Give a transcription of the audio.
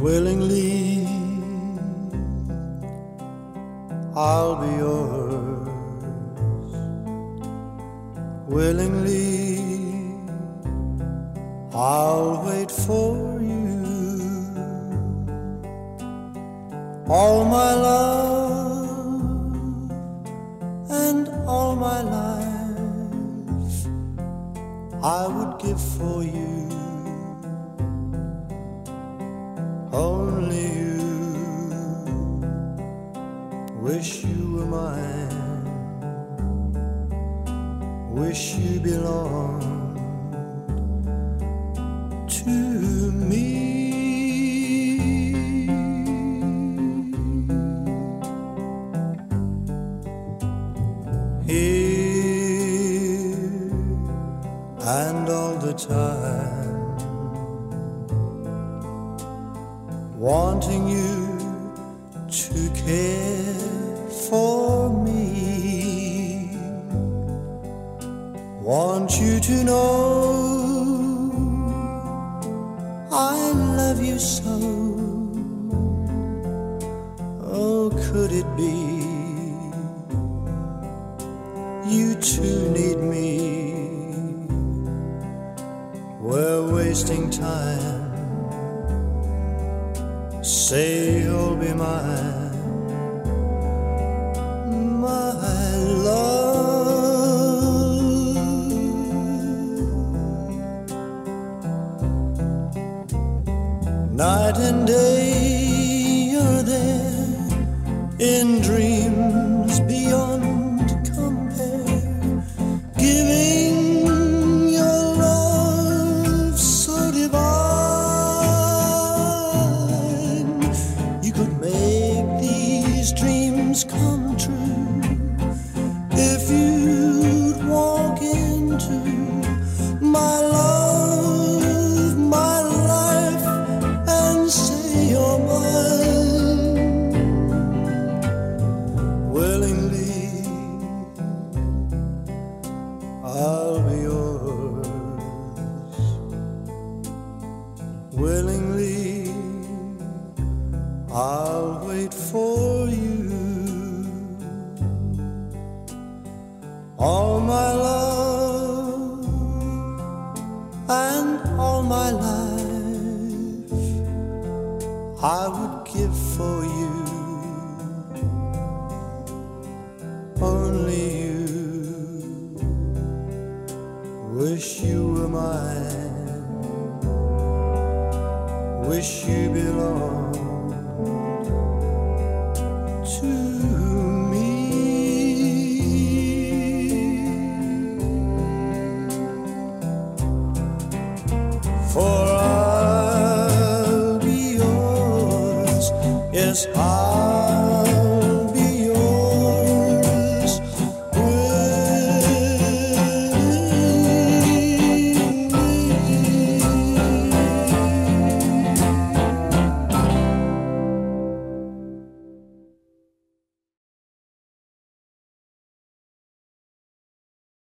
willingly. I'll be yours willingly. I'll wait for you all my love and all my life I would give for you. Only you. Wish you were mine, wish you belonged to me. Here and all the time, wanting you to care for me. Want you to know I love you so. Oh, could it be you too need me? We're wasting time. Say you'll be mine, my love. Night and day, you're there in dreams beyond if you'd walk into my love, my life, and say you're mine willingly. I'll be yours willingly. I'll wait for all my life I would give for you. Only you. Wish you were mine. Wish you belonged to for I'll be yours. Yes I